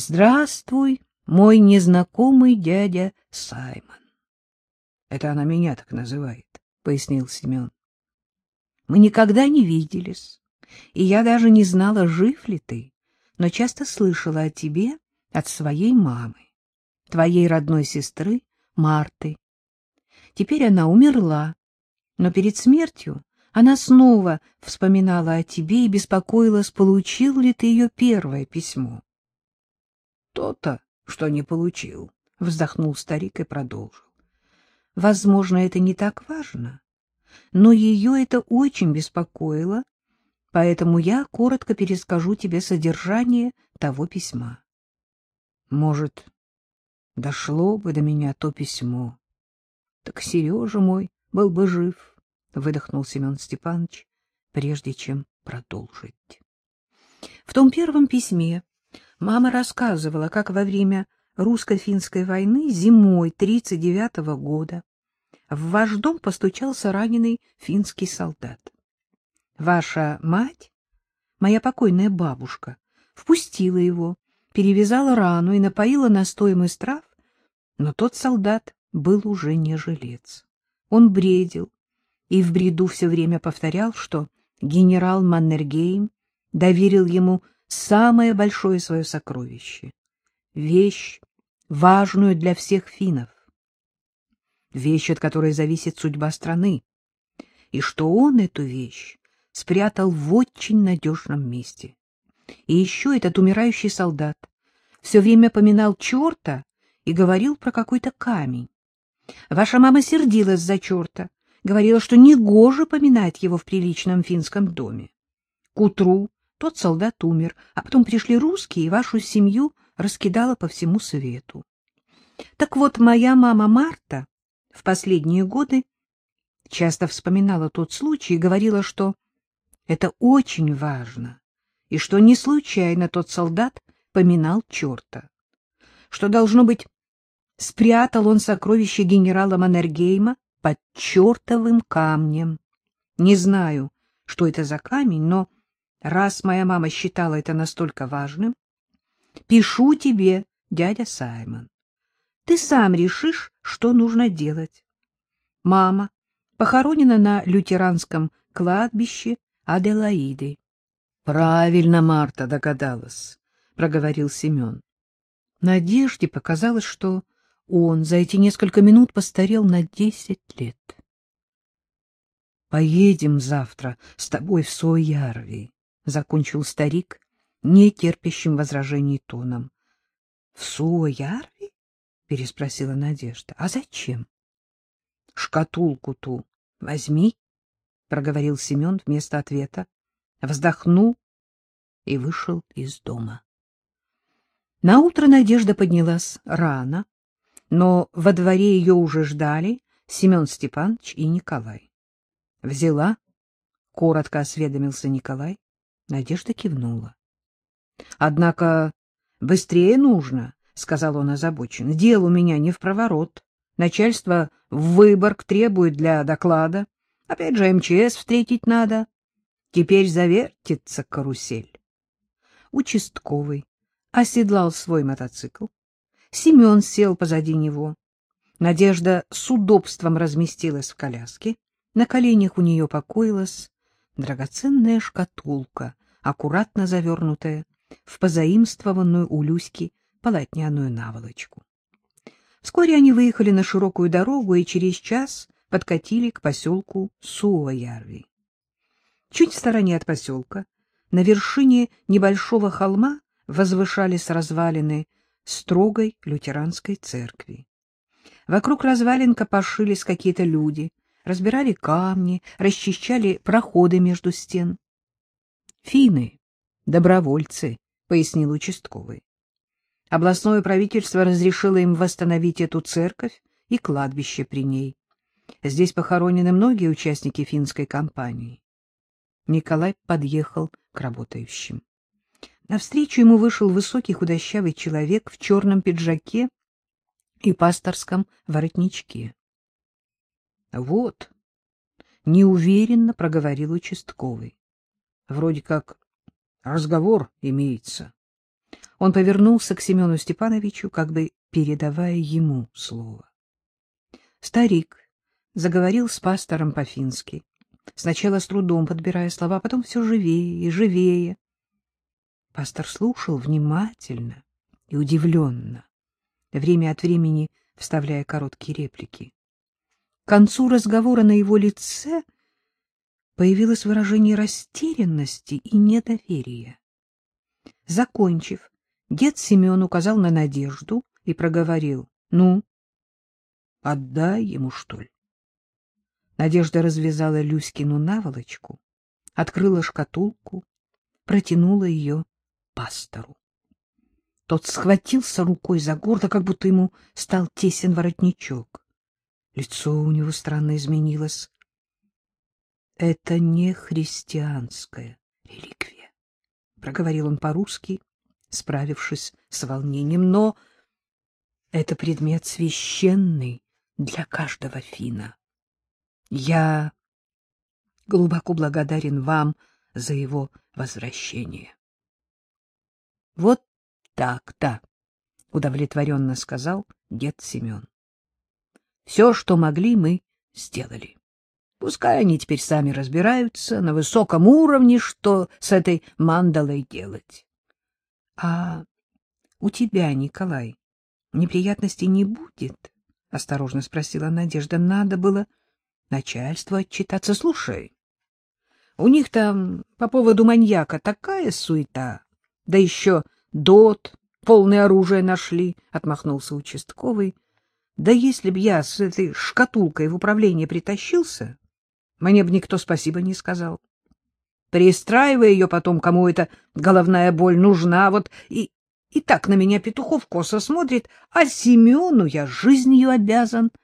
Здравствуй, мой незнакомый дядя Саймон. Это она меня так называет, пояснил Семен. Мы никогда не виделись, и я даже не знала, жив ли ты, но часто слышала о тебе от своей мамы, твоей родной сестры Марты. Теперь она умерла, но перед смертью она снова вспоминала о тебе и беспокоилась, получил ли ты ее первое письмо. То-то, что не получил, — вздохнул старик и продолжил. Возможно, это не так важно, но ее это очень беспокоило, поэтому я коротко перескажу тебе содержание того письма. Может, дошло бы до меня то письмо. Так Сережа мой был бы жив, — выдохнул Семен Степанович, прежде чем продолжить. В том первом письме мама рассказывала, как во время русско-финской войны зимой 39-го года в ваш дом постучался раненый финский солдат. Ваша мать, моя покойная бабушка, впустила его, перевязала рану и напоила настоем из трав, но тот солдат был уже не жилец. Он бредил и в бреду все время повторял, что генерал Маннергейм доверил ему самое большое свое сокровище — вещь, важную для всех финнов, вещь, от которой зависит судьба страны, и что он эту вещь спрятал в очень надежном месте. И еще этот умирающий солдат все время поминал черта и говорил про какой-то камень. Ваша мама сердилась за черта, говорила, что негоже поминать его в приличном финском доме. К утру тот солдат умер, а потом пришли русские, и вашу семью раскидала по всему свету. Так вот, моя мама Марта в последние годы часто вспоминала тот случай и говорила, что это очень важно, и что не случайно тот солдат поминал черта, что, должно быть, спрятал он сокровище генерала Маннергейма под чертовым камнем. Не знаю, что это за камень, но раз моя мама считала это настолько важным, пишу тебе, дядя Саймон. Ты сам решишь, что нужно делать. Мама похоронена на лютеранском кладбище Аделаиды. — Правильно Марта догадалась, — проговорил Семен. Надежде показалось, что он за эти несколько минут постарел на десять лет. — Поедем завтра с тобой в Суоярви, — закончил старик, не терпящим возражений тоном. — В Суоярви? — переспросила Надежда. — А зачем? — Шкатулку ту возьми, — проговорил Семен вместо ответа, вздохнул и вышел из дома. Наутро Надежда поднялась рано, но во дворе ее уже ждали Семен Степанович и Николай. — Взяла? — коротко осведомился Николай. Надежда кивнула. — Однако быстрее нужно, — сказал он озабоченно. — Дел у меня не в проворот. Начальство в Выборг требует для доклада. Опять же МЧС встретить надо. Теперь завертится карусель. Участковый оседлал свой мотоцикл, Семен сел позади него. Надежда с удобством разместилась в коляске. На коленях у нее покоилась драгоценная шкатулка, аккуратно завернутая в позаимствованную у Люськи полотняную наволочку. Вскоре они выехали на широкую дорогу и через час подкатили к поселку Суоярви. Чуть в стороне от поселка, на вершине небольшого холма, возвышались развалины строгой лютеранской церкви. Вокруг развалин копошились какие-то люди, разбирали камни, расчищали проходы между стен. — Финны, добровольцы, — пояснил участковый. Областное правительство разрешило им восстановить эту церковь и кладбище при ней. Здесь похоронены многие участники финской кампании. Николай подъехал к работающим. Навстречу ему вышел высокий худощавый человек в черном пиджаке и пасторском воротничке. — Вот, — неуверенно проговорил участковый. — Вроде как разговор имеется. Он повернулся к Семену Степановичу, как бы передавая ему слово. Старик заговорил с пастором по-фински, сначала с трудом подбирая слова, потом все живее и живее. Пастор слушал внимательно и удивленно, время от времени вставляя короткие реплики. К концу разговора на его лице появилось выражение растерянности и недоверия. Закончив, дед Семен указал на Надежду и проговорил. — Ну, отдай ему, что ли? Надежда развязала Люськину наволочку, открыла шкатулку, протянула ее пастору. Тот схватился рукой за горло, как будто ему стал тесен воротничок. Лицо у него странно изменилось. — Это не христианская реликвия, — проговорил он по-русски, справившись с волнением, — но это предмет священный для каждого фина. Я глубоко благодарен вам за его возвращение. — Вот так-то, — удовлетворенно сказал дед Семен. — Все, что могли, мы сделали. Пускай они теперь сами разбираются на высоком уровне, что с этой мандалой делать. — А у тебя, Николай, неприятностей не будет? — осторожно спросила Надежда. — Надо было начальству отчитаться. Слушай, у них там по поводу маньяка такая суета, да еще дот, полное оружие нашли, — отмахнулся участковый. Да если б я с этой шкатулкой в управление притащился, мне бы никто спасибо не сказал. Перестраивая ее потом, кому эта головная боль нужна, вот и, и так на меня Петухов косо смотрит, а Семену я жизнью обязан —